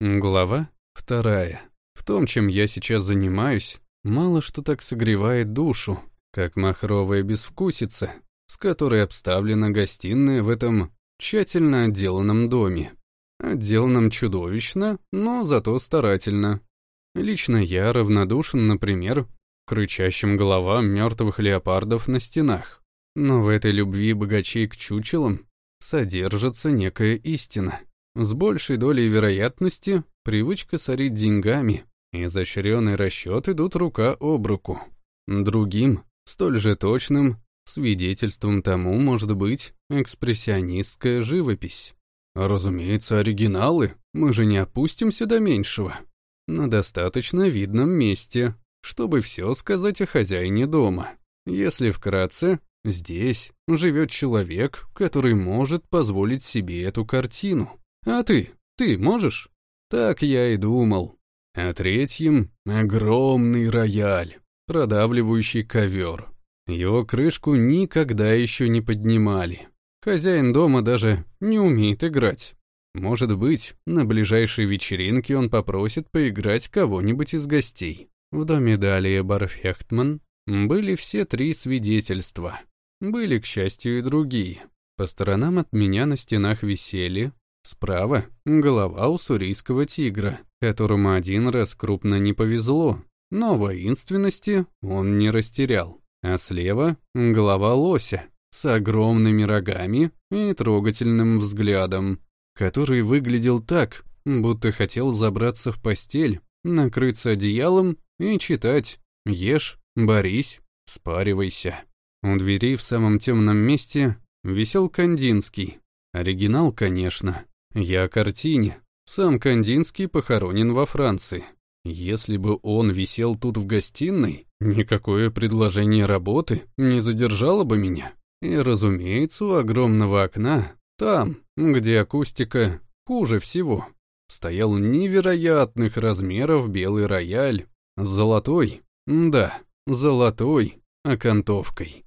Глава вторая. В том, чем я сейчас занимаюсь, мало что так согревает душу, как махровая безвкусица, с которой обставлена гостиная в этом тщательно отделанном доме. Отделанном чудовищно, но зато старательно. Лично я равнодушен, например, к рычащим головам мертвых леопардов на стенах. Но в этой любви богачей к чучелам содержится некая истина. С большей долей вероятности привычка сорить деньгами и изощренный расчет идут рука об руку. Другим, столь же точным, свидетельством тому может быть экспрессионистская живопись. Разумеется, оригиналы, мы же не опустимся до меньшего. На достаточно видном месте, чтобы все сказать о хозяине дома. Если вкратце, здесь живет человек, который может позволить себе эту картину. А ты? Ты можешь? Так я и думал. А третьим — огромный рояль, продавливающий ковер. Его крышку никогда еще не поднимали. Хозяин дома даже не умеет играть. Может быть, на ближайшей вечеринке он попросит поиграть кого-нибудь из гостей. В доме Далия Барфехтман были все три свидетельства. Были, к счастью, и другие. По сторонам от меня на стенах висели Справа — голова уссурийского тигра, которому один раз крупно не повезло, но воинственности он не растерял. А слева — голова лося с огромными рогами и трогательным взглядом, который выглядел так, будто хотел забраться в постель, накрыться одеялом и читать «Ешь, борись, спаривайся». У двери в самом темном месте висел Кандинский. Оригинал, конечно, я о картине. Сам Кандинский похоронен во Франции. Если бы он висел тут в гостиной, никакое предложение работы не задержало бы меня. И, разумеется, у огромного окна, там, где акустика хуже всего, стоял невероятных размеров белый рояль с золотой, да, золотой окантовкой.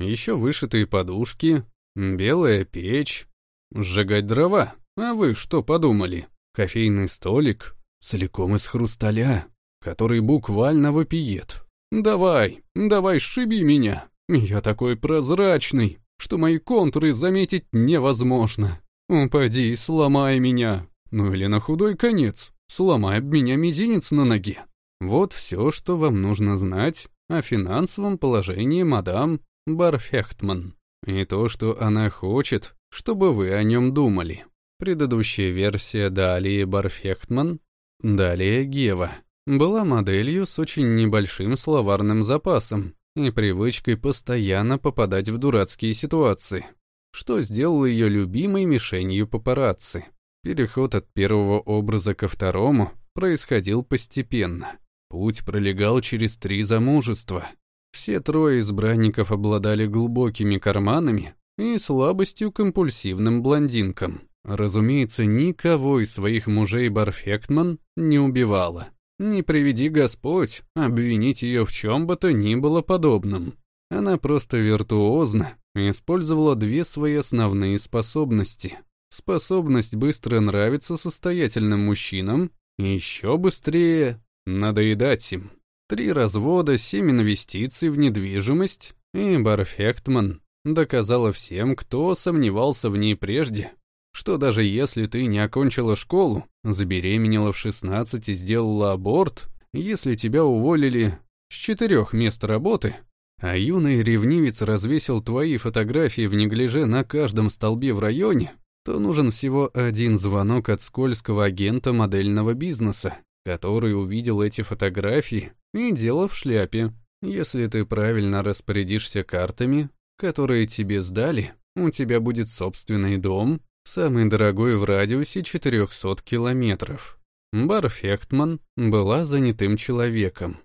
Еще вышитые подушки, белая печь, сжигать дрова. А вы что подумали? Кофейный столик целиком из хрусталя, который буквально вопиет. Давай, давай, шиби меня. Я такой прозрачный, что мои контуры заметить невозможно. Упади и сломай меня. Ну или на худой конец, сломай об меня мизинец на ноге. Вот все, что вам нужно знать о финансовом положении мадам Барфехтман. И то, что она хочет, чтобы вы о нем думали. Предыдущая версия Далии Барфехтман, далее Гева, была моделью с очень небольшим словарным запасом и привычкой постоянно попадать в дурацкие ситуации, что сделало ее любимой мишенью папарацци. Переход от первого образа ко второму происходил постепенно. Путь пролегал через три замужества. Все трое избранников обладали глубокими карманами и слабостью компульсивным блондинкам. Разумеется, никого из своих мужей Барфектман не убивала. Не приведи Господь обвинить ее в чем бы то ни было подобном. Она просто виртуозно использовала две свои основные способности. Способность быстро нравиться состоятельным мужчинам и еще быстрее надоедать им. Три развода, семь инвестиций в недвижимость, и Барфектман доказала всем, кто сомневался в ней прежде, что даже если ты не окончила школу, забеременела в 16 и сделала аборт, если тебя уволили с четырех мест работы, а юный ревнивец развесил твои фотографии в неглиже на каждом столбе в районе, то нужен всего один звонок от скользкого агента модельного бизнеса, который увидел эти фотографии и дело в шляпе. Если ты правильно распорядишься картами, которые тебе сдали, у тебя будет собственный дом, самый дорогой в радиусе 400 километров. Барфехтман была занятым человеком.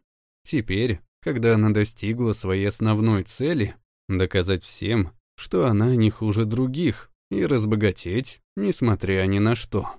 Теперь, когда она достигла своей основной цели, доказать всем, что она не хуже других, и разбогатеть, несмотря ни на что,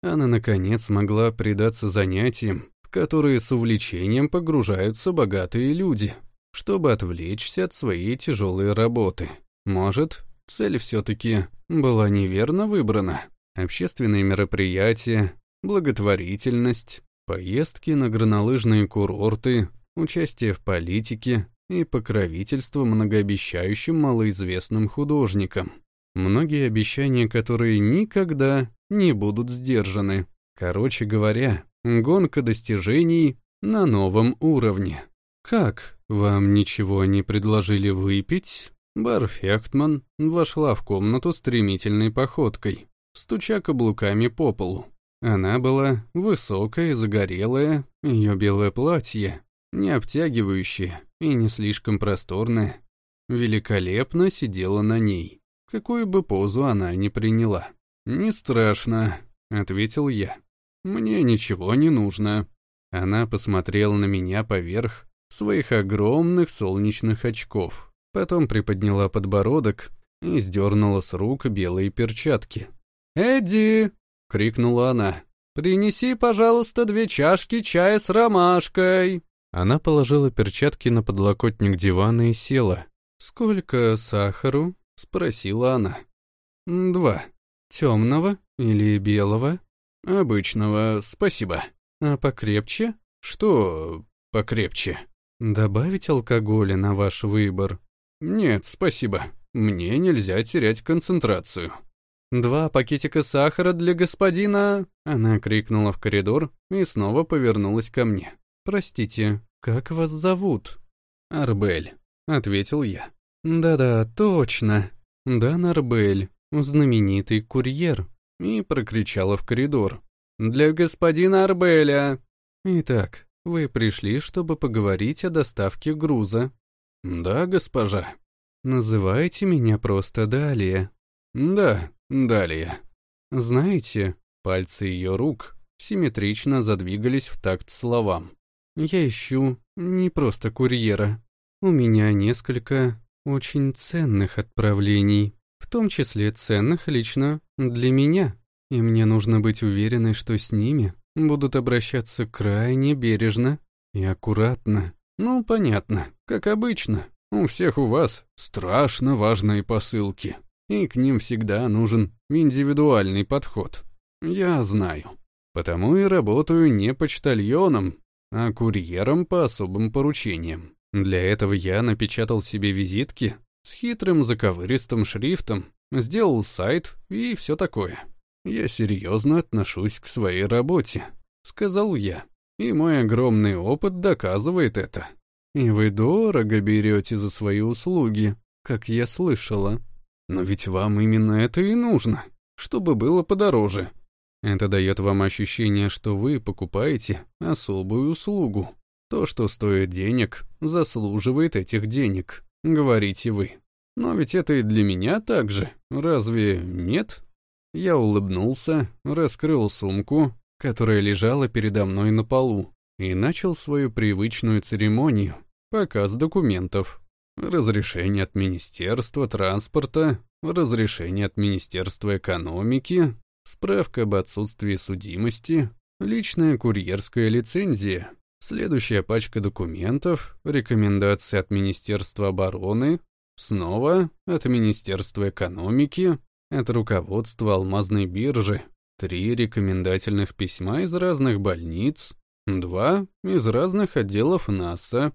она, наконец, могла предаться занятиям, в которые с увлечением погружаются богатые люди, чтобы отвлечься от своей тяжелой работы. Может, цель все-таки была неверно выбрана. Общественные мероприятия, благотворительность, поездки на горнолыжные курорты, участие в политике и покровительство многообещающим малоизвестным художникам. Многие обещания, которые никогда не будут сдержаны. Короче говоря, гонка достижений на новом уровне. «Как, вам ничего не предложили выпить?» Барфектман вошла в комнату стремительной походкой, стуча каблуками по полу. Она была высокая, загорелая, ее белое платье, не обтягивающее и не слишком просторное, великолепно сидела на ней, какую бы позу она ни приняла. «Не страшно», — ответил я. «Мне ничего не нужно». Она посмотрела на меня поверх своих огромных солнечных очков, потом приподняла подбородок и сдернула с рук белые перчатки. «Эдди!» — крикнула она. «Принеси, пожалуйста, две чашки чая с ромашкой!» Она положила перчатки на подлокотник дивана и села. «Сколько сахару?» — спросила она. «Два. Темного или белого?» «Обычного, спасибо». «А покрепче?» «Что покрепче?» «Добавить алкоголя на ваш выбор?» «Нет, спасибо. Мне нельзя терять концентрацию». «Два пакетика сахара для господина...» Она крикнула в коридор и снова повернулась ко мне. «Простите, как вас зовут?» «Арбель», — ответил я. «Да-да, точно. Дан Арбель, знаменитый курьер». И прокричала в коридор. «Для господина Арбеля!» «Итак, вы пришли, чтобы поговорить о доставке груза». «Да, госпожа». «Называйте меня просто Далия». «Да, Далия». «Знаете, пальцы ее рук симметрично задвигались в такт словам. Я ищу не просто курьера. У меня несколько очень ценных отправлений, в том числе ценных лично для меня. И мне нужно быть уверенной, что с ними будут обращаться крайне бережно и аккуратно. Ну, понятно, как обычно. У всех у вас страшно важные посылки, и к ним всегда нужен индивидуальный подход. Я знаю. Потому и работаю не почтальоном, а курьером по особым поручениям. Для этого я напечатал себе визитки с хитрым заковыристым шрифтом, сделал сайт и все такое. Я серьезно отношусь к своей работе, сказал я, и мой огромный опыт доказывает это. И вы дорого берете за свои услуги, как я слышала. Но ведь вам именно это и нужно, чтобы было подороже. Это дает вам ощущение, что вы покупаете особую услугу. То, что стоит денег, заслуживает этих денег, говорите вы. Но ведь это и для меня так же, разве нет? Я улыбнулся, раскрыл сумку, которая лежала передо мной на полу, и начал свою привычную церемонию, показ документов. Разрешение от Министерства транспорта, разрешение от Министерства экономики, справка об отсутствии судимости, личная курьерская лицензия, следующая пачка документов, рекомендации от Министерства обороны, снова от Министерства экономики, от руководства алмазной биржи, три рекомендательных письма из разных больниц, два из разных отделов НАСА,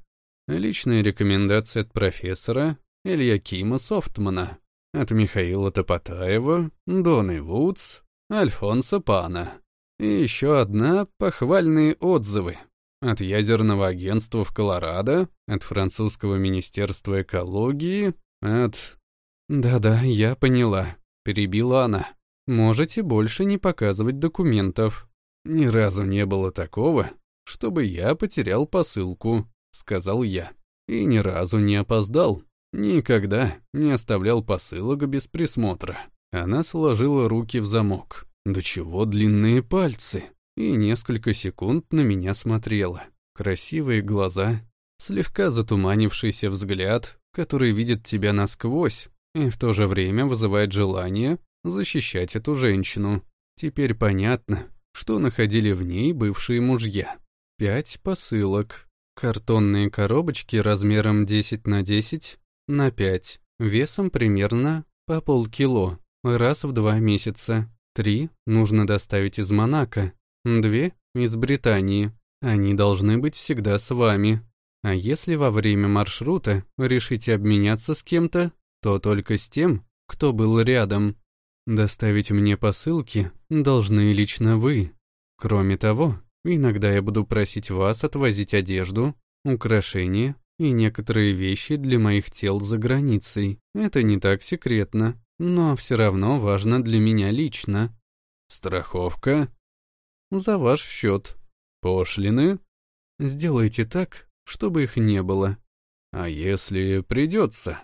личная рекомендация от профессора Ильякима Софтмана, от Михаила Топотаева, Доны Вудс, Альфонса Пана. И еще одна — похвальные отзывы. От ядерного агентства в Колорадо, от французского министерства экологии, от... «Да-да, я поняла», — перебила она. «Можете больше не показывать документов». «Ни разу не было такого, чтобы я потерял посылку», — сказал я. «И ни разу не опоздал. Никогда не оставлял посылок без присмотра». Она сложила руки в замок. «Да чего длинные пальцы?» И несколько секунд на меня смотрела. Красивые глаза, слегка затуманившийся взгляд, который видит тебя насквозь и в то же время вызывает желание защищать эту женщину. Теперь понятно, что находили в ней бывшие мужья. Пять посылок. Картонные коробочки размером 10 на 10 на 5, весом примерно по полкило раз в два месяца. Три нужно доставить из Монако. Две из Британии. Они должны быть всегда с вами. А если во время маршрута решите обменяться с кем-то, то только с тем, кто был рядом. Доставить мне посылки должны лично вы. Кроме того, иногда я буду просить вас отвозить одежду, украшения и некоторые вещи для моих тел за границей. Это не так секретно, но все равно важно для меня лично. Страховка? За ваш счет. Пошлины? Сделайте так, чтобы их не было. А если придется?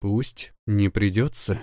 Пусть не придется.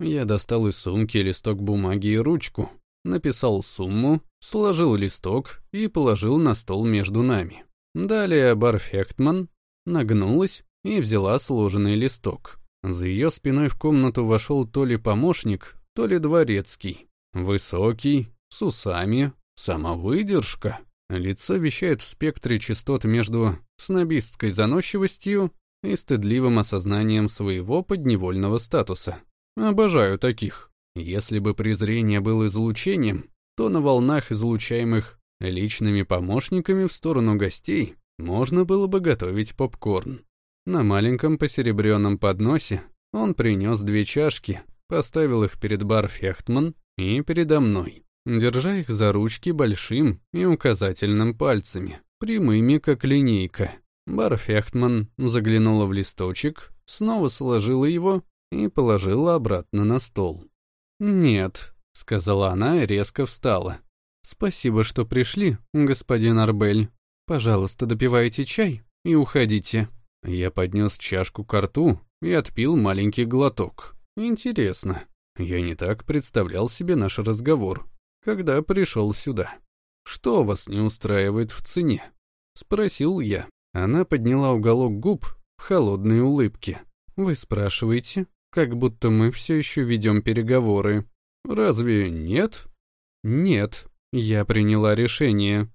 Я достал из сумки листок бумаги и ручку, написал сумму, сложил листок и положил на стол между нами. Далее Барфектман нагнулась и взяла сложенный листок. За ее спиной в комнату вошел то ли помощник, то ли дворецкий. Высокий, с усами, самовыдержка. Лицо вещает в спектре частот между снобистской заносчивостью и стыдливым осознанием своего подневольного статуса. Обожаю таких. Если бы презрение было излучением, то на волнах, излучаемых личными помощниками в сторону гостей, можно было бы готовить попкорн. На маленьком посеребренном подносе он принес две чашки, поставил их перед бар Фехтман и передо мной, держа их за ручки большим и указательным пальцами, прямыми как линейка. Бар Фехтман заглянула в листочек, снова сложила его и положила обратно на стол. «Нет», — сказала она и резко встала. «Спасибо, что пришли, господин Арбель. Пожалуйста, допивайте чай и уходите». Я поднес чашку к рту и отпил маленький глоток. Интересно, я не так представлял себе наш разговор, когда пришел сюда. «Что вас не устраивает в цене?» — спросил я. Она подняла уголок губ в холодной улыбке. «Вы спрашиваете, как будто мы все еще ведем переговоры. Разве нет?» «Нет, я приняла решение.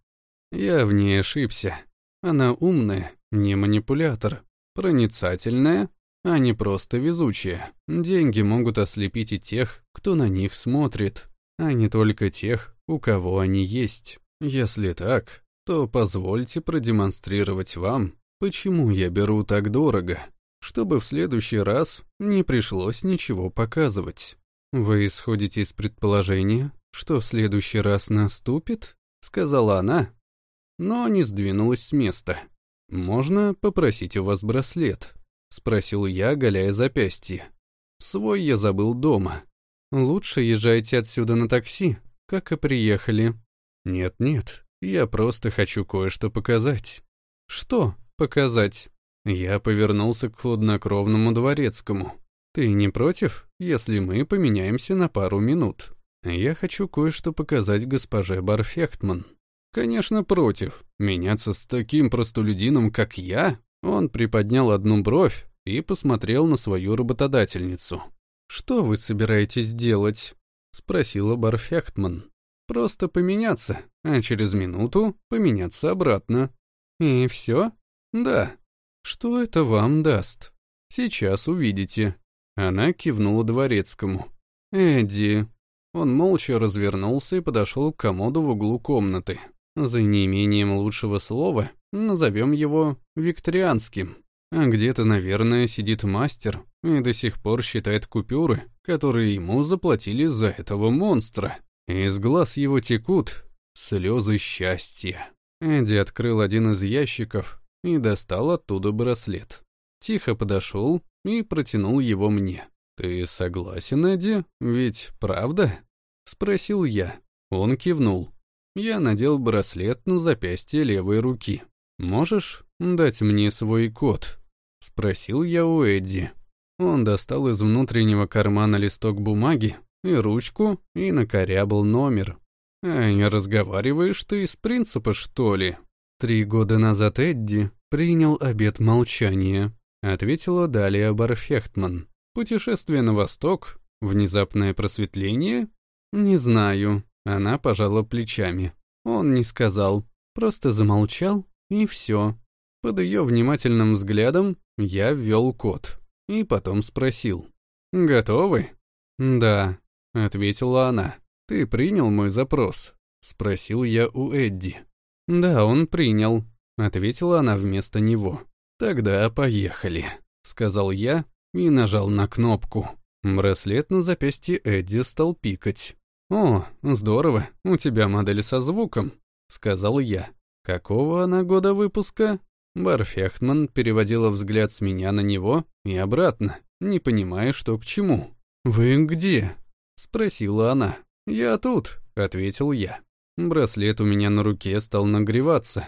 Я в ней ошибся. Она умная, не манипулятор, проницательная, а не просто везучая. Деньги могут ослепить и тех, кто на них смотрит, а не только тех, у кого они есть. Если так, то позвольте продемонстрировать вам, почему я беру так дорого, чтобы в следующий раз не пришлось ничего показывать. Вы исходите из предположения, что в следующий раз наступит? Сказала она, но не сдвинулась с места. «Можно попросить у вас браслет?» — спросил я, оголяя запястье. «Свой я забыл дома. Лучше езжайте отсюда на такси, как и приехали». «Нет-нет, я просто хочу кое-что показать». «Что показать?» Я повернулся к хладнокровному дворецкому. «Ты не против, если мы поменяемся на пару минут? Я хочу кое-что показать госпоже Барфехтман». «Конечно, против. Меняться с таким простолюдином, как я?» Он приподнял одну бровь и посмотрел на свою работодательницу. «Что вы собираетесь делать?» — спросила Барфехтман. Просто поменяться, а через минуту поменяться обратно. И все? Да. Что это вам даст? Сейчас увидите. Она кивнула дворецкому. Эдди. Он молча развернулся и подошел к комоду в углу комнаты. За неимением лучшего слова назовем его викторианским. А где-то, наверное, сидит мастер и до сих пор считает купюры, которые ему заплатили за этого монстра. Из глаз его текут слезы счастья. Эдди открыл один из ящиков и достал оттуда браслет. Тихо подошел и протянул его мне. «Ты согласен, Эдди? Ведь правда?» — спросил я. Он кивнул. Я надел браслет на запястье левой руки. «Можешь дать мне свой код?» — спросил я у Эдди. Он достал из внутреннего кармана листок бумаги и ручку, и накорябал номер. А не разговариваешь ты из принципа, что ли? Три года назад Эдди принял обет молчания, ответила Далия Барфехтман. Путешествие на восток? Внезапное просветление? Не знаю. Она пожала плечами. Он не сказал, просто замолчал, и все. Под ее внимательным взглядом я ввел код и потом спросил. «Готовы?» «Да», — ответила она. «Ты принял мой запрос?» — спросил я у Эдди. «Да, он принял», — ответила она вместо него. «Тогда поехали», — сказал я и нажал на кнопку. Браслет на запястье Эдди стал пикать. «О, здорово, у тебя модель со звуком», — сказал я. «Какого она года выпуска?» Барфехтман переводила взгляд с меня на него и обратно, не понимая, что к чему. «Вы где?» — спросила она. «Я тут», — ответил я. Браслет у меня на руке стал нагреваться.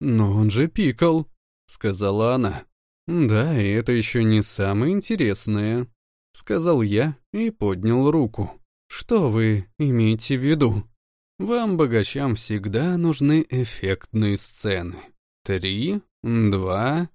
«Но он же пикал», — сказала она. «Да, и это еще не самое интересное», — сказал я и поднял руку. «Что вы имеете в виду?» «Вам, богачам, всегда нужны эффектные сцены. Три, два,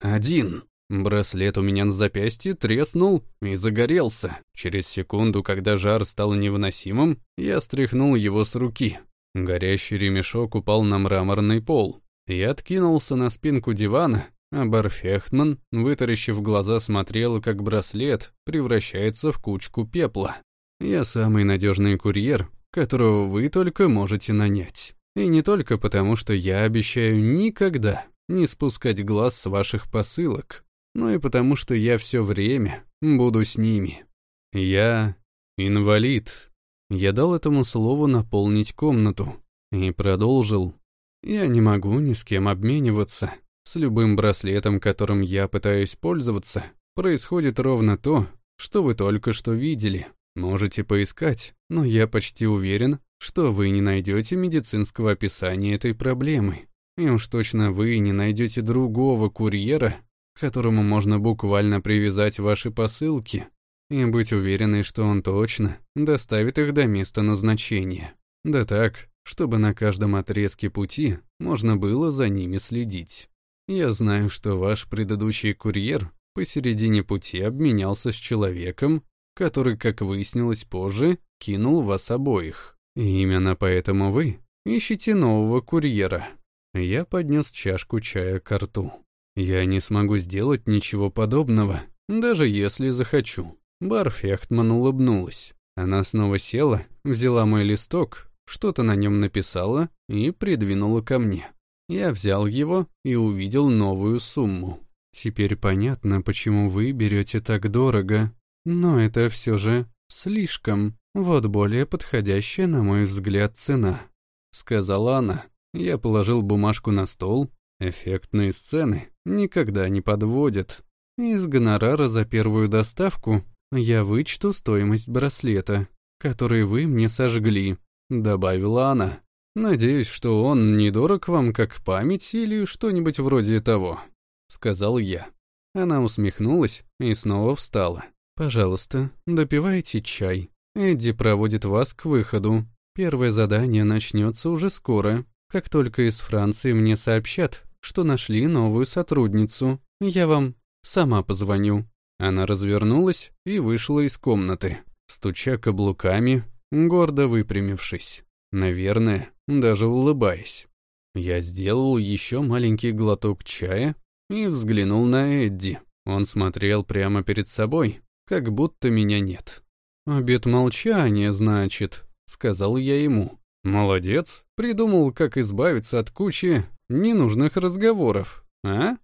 один». Браслет у меня на запястье треснул и загорелся. Через секунду, когда жар стал невыносимым, я стряхнул его с руки. Горящий ремешок упал на мраморный пол. Я откинулся на спинку дивана, а Барфехтман, вытаращив глаза, смотрел, как браслет превращается в кучку пепла. Я самый надежный курьер, которого вы только можете нанять. И не только потому, что я обещаю никогда не спускать глаз с ваших посылок, но и потому, что я все время буду с ними. Я инвалид. Я дал этому слову наполнить комнату и продолжил. Я не могу ни с кем обмениваться. С любым браслетом, которым я пытаюсь пользоваться, происходит ровно то, что вы только что видели. Можете поискать, но я почти уверен, что вы не найдете медицинского описания этой проблемы. И уж точно вы не найдете другого курьера, которому можно буквально привязать ваши посылки и быть уверенной, что он точно доставит их до места назначения. Да так, чтобы на каждом отрезке пути можно было за ними следить. Я знаю, что ваш предыдущий курьер посередине пути обменялся с человеком, который, как выяснилось позже, кинул вас обоих. И именно поэтому вы ищете нового курьера. Я поднес чашку чая к рту. Я не смогу сделать ничего подобного, даже если захочу. Барфехтман улыбнулась. Она снова села, взяла мой листок, что-то на нем написала и придвинула ко мне. Я взял его и увидел новую сумму. Теперь понятно, почему вы берете так дорого. Но это все же слишком. Вот более подходящая, на мой взгляд, цена. Сказала она. Я положил бумажку на стол Эффектные сцены никогда не подводят. Из гонорара за первую доставку я вычту стоимость браслета, который вы мне сожгли», — добавила она. «Надеюсь, что он недорог вам как память или что-нибудь вроде того», — сказал я. Она усмехнулась и снова встала. «Пожалуйста, допивайте чай. Эдди проводит вас к выходу. Первое задание начнется уже скоро. Как только из Франции мне сообщат, что нашли новую сотрудницу. Я вам сама позвоню». Она развернулась и вышла из комнаты, стуча каблуками, гордо выпрямившись. Наверное, даже улыбаясь. Я сделал еще маленький глоток чая и взглянул на Эдди. Он смотрел прямо перед собой, как будто меня нет. «Обед молчания, значит», — сказал я ему. «Молодец, придумал, как избавиться от кучи ненужных разговоров, а?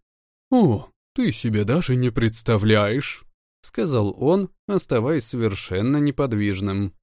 О, ты себе даже не представляешь, сказал он, оставаясь совершенно неподвижным.